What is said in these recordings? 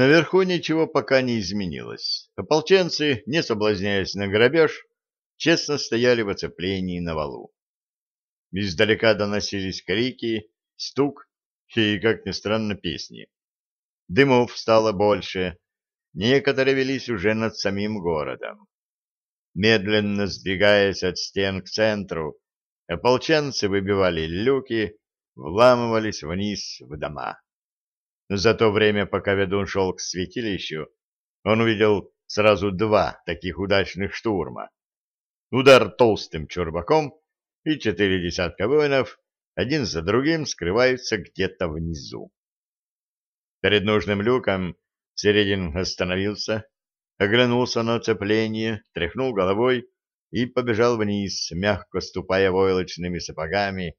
Наверху ничего пока не изменилось. Ополченцы, не соблазняясь на грабеж, честно стояли в оцеплении на валу. Издалека доносились крики, стук и, как ни странно, песни. Дымов стало больше, некоторые велись уже над самим городом. Медленно сдвигаясь от стен к центру, ополченцы выбивали люки, вламывались вниз в дома. За то время, пока ведун шел к святилищу, он увидел сразу два таких удачных штурма. Удар толстым чурбаком, и четыре десятка воинов один за другим скрываются где-то внизу. Перед нужным люком Середин остановился, оглянулся на оцепление, тряхнул головой и побежал вниз, мягко ступая войлочными сапогами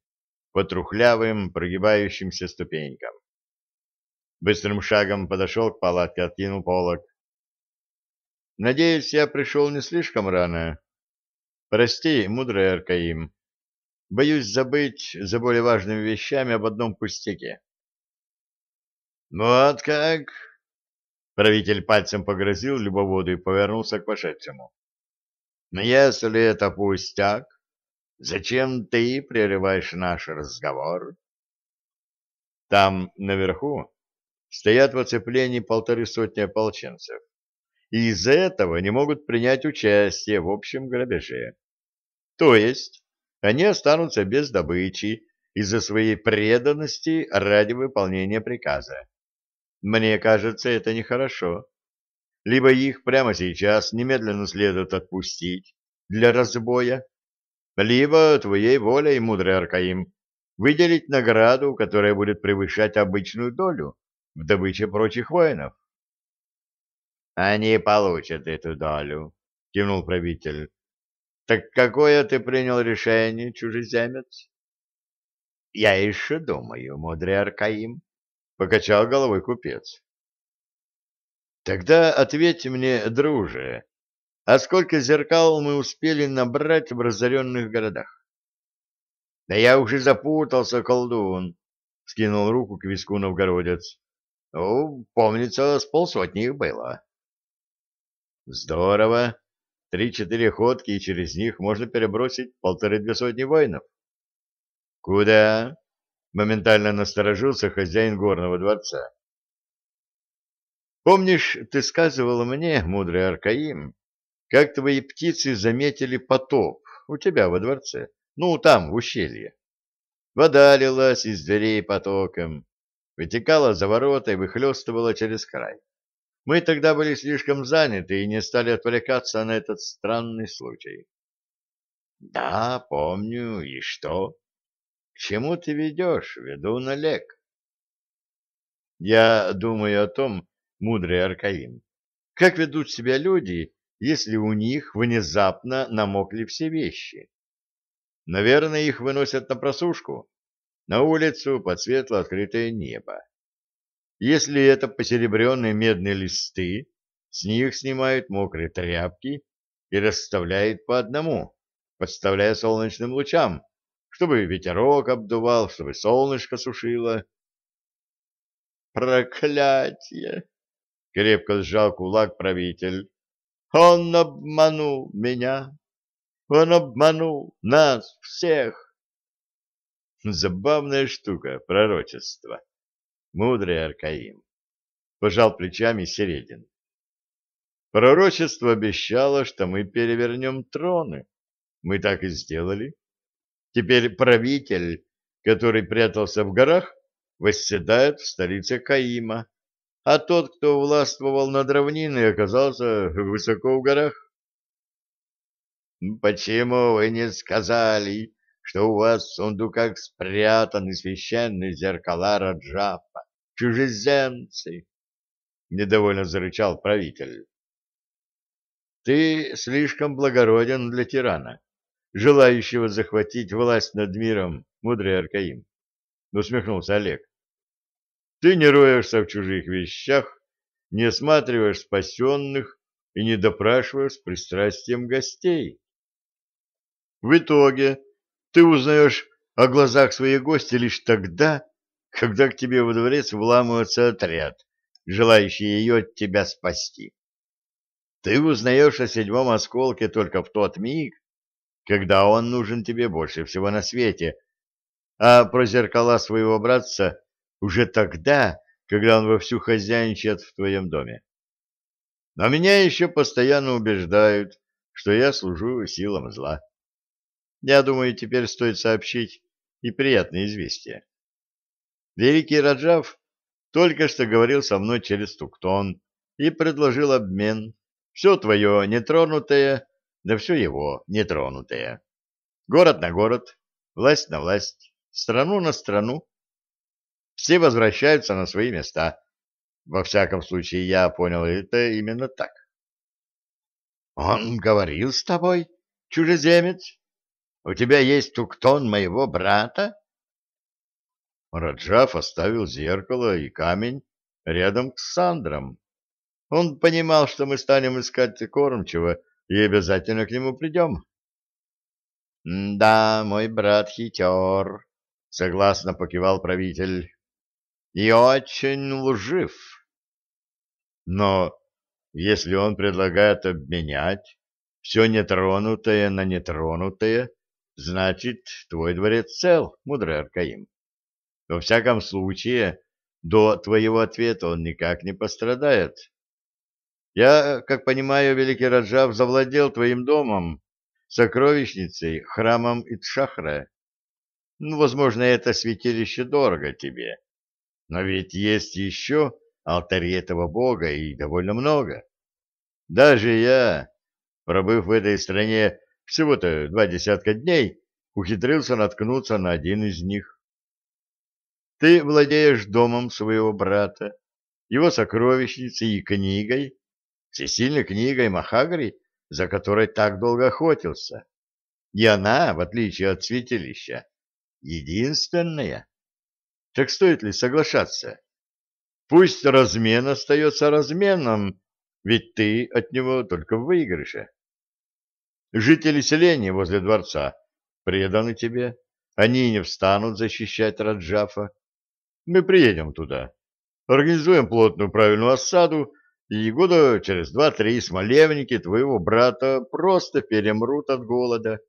по трухлявым прогибающимся ступенькам. Быстрым шагом подошел к палатке, откинул полог. «Надеюсь, я пришел не слишком рано. Прости, мудрый Аркаим. Боюсь забыть за более важными вещами об одном пустяке». «Вот как?» Правитель пальцем погрозил любоводу и повернулся к вошедшему. «Но если это пустяк, зачем ты прерываешь наш разговор?» Там, наверху, стоят в оцеплении полторы сотни ополченцев, и из-за этого не могут принять участие в общем грабеже. То есть они останутся без добычи из-за своей преданности ради выполнения приказа. Мне кажется, это нехорошо. Либо их прямо сейчас немедленно следует отпустить для разбоя, либо твоей волей, мудрый Аркаим, выделить награду, которая будет превышать обычную долю в добыче прочих воинов. — Они получат эту долю, — кивнул правитель. — Так какое ты принял решение, чужеземец? — Я еще думаю, мудрый Аркаим, — покачал головой купец. — Тогда ответь мне, друже, а сколько зеркал мы успели набрать в разоренных городах? — Да я уже запутался, колдун, — скинул руку к виску новгородец. Ну, помнится, с полсотни их было. Здорово. Три-четыре ходки, и через них можно перебросить полторы-две сотни воинов. Куда? Моментально насторожился хозяин горного дворца. Помнишь, ты сказывал мне, мудрый Аркаим, как твои птицы заметили потоп у тебя во дворце, ну, там, в ущелье. Вода лилась из дверей потоком, вытекала за ворота и выхлестывала через край. Мы тогда были слишком заняты и не стали отвлекаться на этот странный случай. — Да, помню. И что? К чему ты ведешь, ведун Олег? — Я думаю о том, мудрый Аркаим, как ведут себя люди, если у них внезапно намокли все вещи. Наверное, их выносят на просушку, на улицу под светло открытое небо. Если это посеребренные медные листы, с них снимают мокрые тряпки и расставляют по одному, подставляя солнечным лучам, чтобы ветерок обдувал, чтобы солнышко сушило. «Проклятие!» — крепко сжал кулак правитель. «Он обманул меня! Он обманул нас всех!» Забавная штука, пророчество. Мудрый Аркаим. Пожал плечами Середин. Пророчество обещало, что мы перевернем троны. Мы так и сделали. Теперь правитель, который прятался в горах, восседает в столице Каима, а тот, кто властвовал над равниной, оказался высоко в горах. «Почему вы не сказали, что у вас в сундуках спрятаны священные зеркала Раджапа, чужеземцы, — недовольно зарычал правитель. — Ты слишком благороден для тирана, желающего захватить власть над миром, мудрый Аркаим, — усмехнулся Олег. — Ты не роешься в чужих вещах, не осматриваешь спасенных и не допрашиваешь с пристрастием гостей. В итоге ты узнаешь о глазах своих гостей лишь тогда, когда к тебе во дворец вламывается отряд, желающие ее от тебя спасти. Ты узнаешь о седьмом осколке только в тот миг, когда он нужен тебе больше всего на свете, а про зеркала своего братца уже тогда, когда он вовсю хозяйничает в твоем доме. Но меня еще постоянно убеждают, что я служу силам зла. Я думаю, теперь стоит сообщить и приятное известие. Великий Раджав только что говорил со мной через Туктон и предложил обмен. Все твое нетронутое, да все его нетронутое. Город на город, власть на власть, страну на страну. Все возвращаются на свои места. Во всяком случае, я понял это именно так. Он говорил с тобой, чужеземец? У тебя есть туктон моего брата? Раджав оставил зеркало и камень рядом с Сандром. Он понимал, что мы станем искать кормчего и обязательно к нему придем. — Да, мой брат хитер, — согласно покивал правитель, — и очень лжив. Но если он предлагает обменять все нетронутое на нетронутое, значит, твой дворец цел, мудрый Аркаим. Во всяком случае, до твоего ответа он никак не пострадает. Я, как понимаю, великий Раджав завладел твоим домом, сокровищницей, храмом Итшахра. Ну, возможно, это святилище дорого тебе. Но ведь есть еще алтари этого бога и довольно много. Даже я, пробыв в этой стране всего-то два десятка дней, ухитрился наткнуться на один из них. Ты владеешь домом своего брата, его сокровищницей и книгой, всесильной книгой Махагри, за которой так долго охотился. И она, в отличие от святилища, единственная. Так стоит ли соглашаться? Пусть размен остается разменом, ведь ты от него только в выигрыше. Жители селения возле дворца преданы тебе, они не встанут защищать Раджафа, мы приедем туда, организуем плотную правильную осаду, и года через два-три смолевники твоего брата просто перемрут от голода.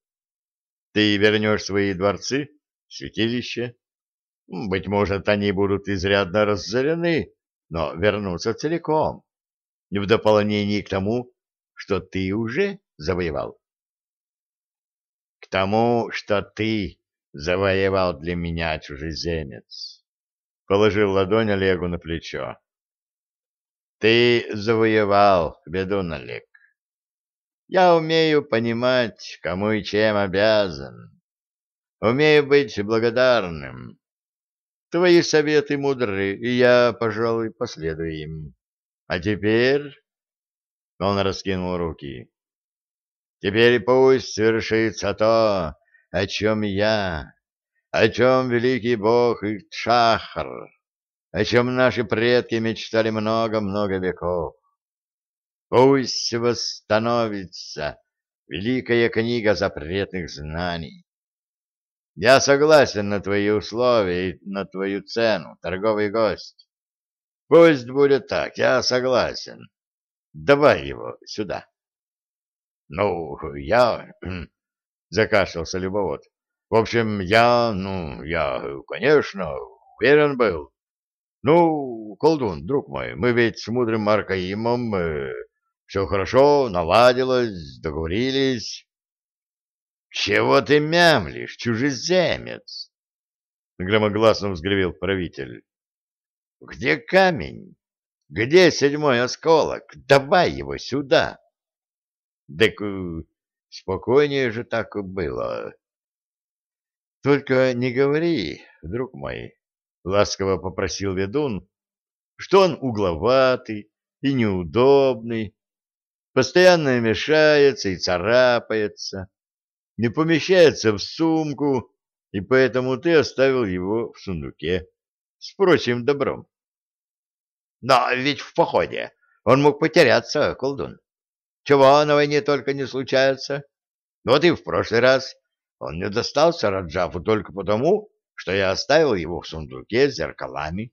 Ты вернешь свои дворцы, святилище. Быть может, они будут изрядно разорены, но вернутся целиком, в дополнение к тому, что ты уже завоевал. Тому, что ты завоевал для меня чужеземец положил ладонь Олегу на плечо. Ты завоевал, ведун Олег. Я умею понимать, кому и чем обязан. Умею быть благодарным. Твои советы мудры, и я, пожалуй, последую им. А теперь... Он раскинул руки. Теперь пусть свершится то, о чем я, о чем великий бог Ичахар, о чем наши предки мечтали много-много веков. Пусть восстановится великая книга запретных знаний. Я согласен на твои условия и на твою цену, торговый гость. Пусть будет так, я согласен. Давай его сюда. Ну, я... Закашлялся любовод. В общем, я, ну, я, конечно, уверен был. Ну, колдун, друг мой, мы ведь с мудрым Маркаимом э, все хорошо, наладилось, договорились. Чего ты мямлишь, чужеземец? Громогласно взгревел правитель. Где камень? Где седьмой осколок? Давай его сюда. Так э, спокойнее же так было. — Только не говори, друг мой, — ласково попросил ведун, — что он угловатый и неудобный, постоянно мешается и царапается, не помещается в сумку, и поэтому ты оставил его в сундуке с прочим добром. — Но ведь в походе он мог потеряться, колдун. Чего на войне только не случается. Вот и в прошлый раз он не достался Раджафу только потому, что я оставил его в сундуке с зеркалами.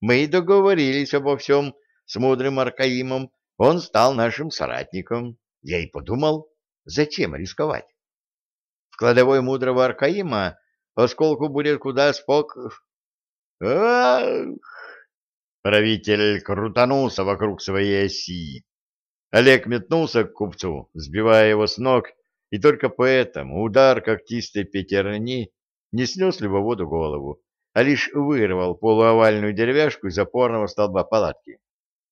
Мы договорились обо всем с мудрым Аркаимом, он стал нашим соратником. Я и подумал, зачем рисковать? В кладовой мудрого Аркаима осколку будет куда спок... Ах! Правитель крутанулся вокруг своей оси. Олег метнулся к купцу, сбивая его с ног, и только поэтому удар когтистой пятерни не снес любоводу голову, а лишь вырвал полуовальную деревяшку из опорного столба палатки.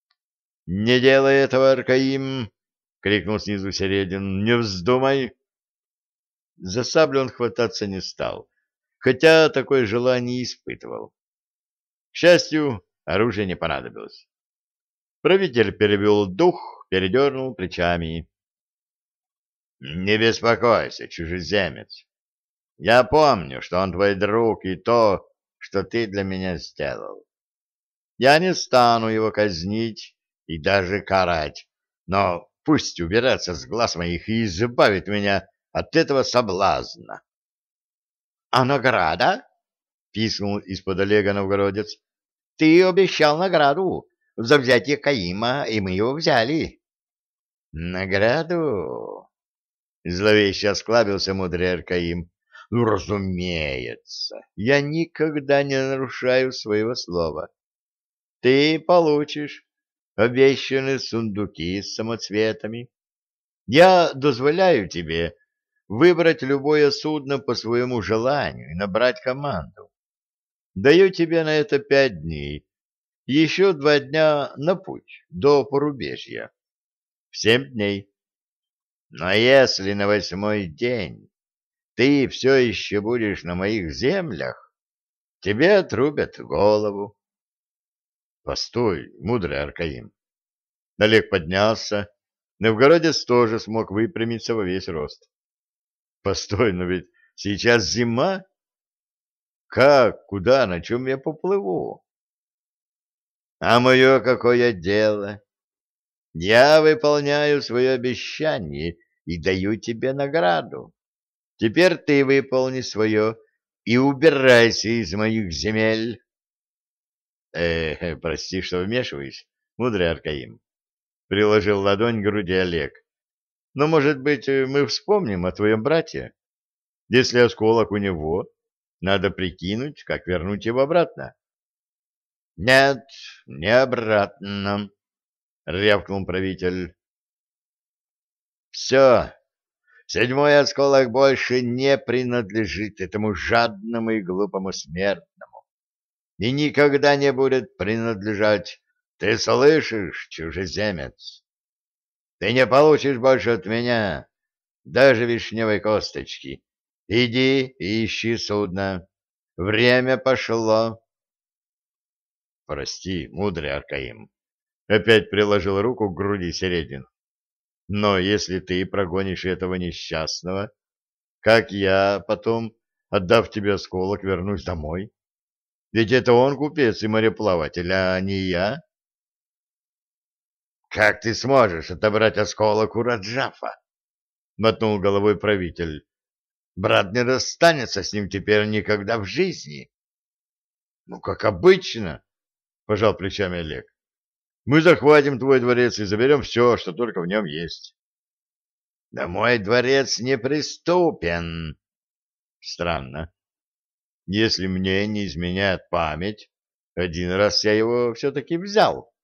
— Не делай этого, Аркаим! — крикнул снизу Середин. — Не вздумай! За саблю он хвататься не стал, хотя такое желание испытывал. К счастью, оружие не понадобилось. Правитель перевел дух, передернул плечами. — Не беспокойся, чужеземец. Я помню, что он твой друг и то, что ты для меня сделал. Я не стану его казнить и даже карать, но пусть уберется с глаз моих и избавит меня от этого соблазна. — А награда? — пискнул из-под Олега новгородец. — Ты обещал награду за взятие Каима, и мы его взяли. — Награду? — зловеще осклабился мудрый Аркаим. — Ну, разумеется, я никогда не нарушаю своего слова. Ты получишь обещанные сундуки с самоцветами. Я дозволяю тебе выбрать любое судно по своему желанию и набрать команду. Даю тебе на это пять дней, еще два дня на путь до порубежья. В семь дней. Но если на восьмой день ты все еще будешь на моих землях, тебе отрубят голову. Постой, мудрый Аркаим. Олег поднялся. Новгородец тоже смог выпрямиться во весь рост. Постой, но ведь сейчас зима. Как, куда, на чем я поплыву? А мое какое дело? Я выполняю свое обещание и даю тебе награду. Теперь ты выполни свое и убирайся из моих земель. Э, прости, что вмешиваюсь, мудрый Аркаим. Приложил ладонь к груди Олег. Но, может быть, мы вспомним о твоем брате? Если осколок у него, надо прикинуть, как вернуть его обратно. — Нет, не обратно, — рявкнул правитель. — Все, седьмой осколок больше не принадлежит этому жадному и глупому смертному и никогда не будет принадлежать. Ты слышишь, чужеземец? Ты не получишь больше от меня даже вишневой косточки. Иди и ищи судно. Время пошло. Прости, мудрый Аркаим. Опять приложил руку к груди Середин. Но если ты прогонишь этого несчастного, как я потом, отдав тебе осколок, вернусь домой? Ведь это он купец и мореплаватель, а не я. Как ты сможешь отобрать осколок у Раджафа? Мотнул головой правитель. Брат не расстанется с ним теперь никогда в жизни. Ну, как обычно, пожал плечами Олег. Мы захватим твой дворец и заберем все, что только в нем есть. Да мой дворец неприступен. Странно. Если мне не изменяет память, один раз я его все-таки взял.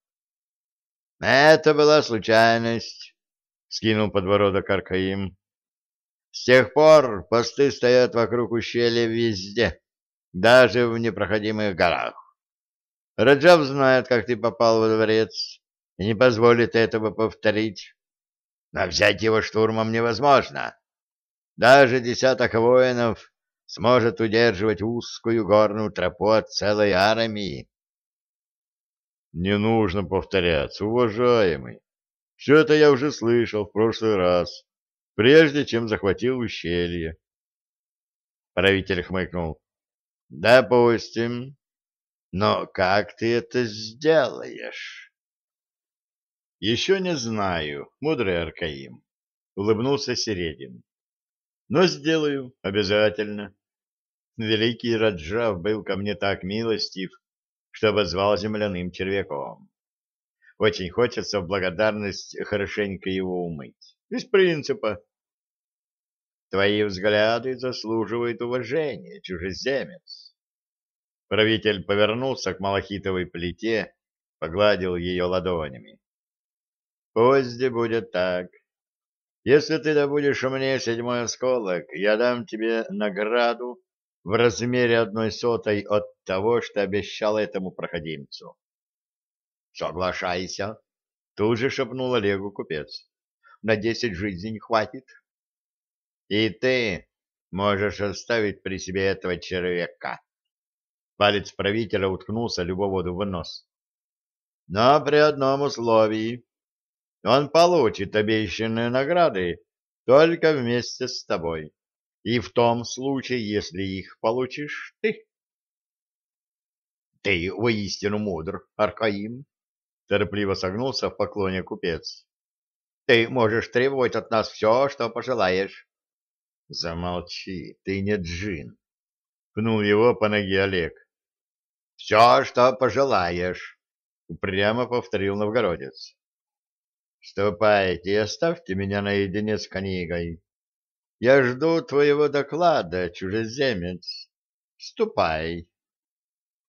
— Это была случайность, — скинул подбородок Аркаим. — С тех пор посты стоят вокруг ущелья везде, даже в непроходимых горах. Раджав знает, как ты попал во дворец, и не позволит этого повторить. Но взять его штурмом невозможно. Даже десяток воинов сможет удерживать узкую горную тропу от целой армии. Не нужно повторяться, уважаемый. Все это я уже слышал в прошлый раз, прежде чем захватил ущелье. Правитель хмыкнул. Допустим. Но как ты это сделаешь? Еще не знаю, мудрый Аркаим, улыбнулся Середин. Но сделаю обязательно. Великий Раджав был ко мне так милостив, что обозвал земляным червяком. Очень хочется в благодарность хорошенько его умыть. Из принципа. Твои взгляды заслуживают уважения, чужеземец. Правитель повернулся к малахитовой плите, погладил ее ладонями. Пусть будет так. Если ты добудешь мне седьмой осколок, я дам тебе награду в размере одной сотой от того, что обещал этому проходимцу. Соглашайся, тут же шепнул Олегу купец. На десять жизней хватит. И ты можешь оставить при себе этого человека. Палец правителя уткнулся любоводу в нос. Но при одном условии. Он получит обещанные награды только вместе с тобой. И в том случае, если их получишь ты. Ты воистину мудр, Аркаим, Торопливо согнулся в поклоне купец. Ты можешь требовать от нас все, что пожелаешь. Замолчи, ты не джин. Пнул его по ноге Олег. Все, что пожелаешь, упрямо повторил новгородец. Ступайте и оставьте меня наедине с книгой. Я жду твоего доклада, чужеземец. Ступай.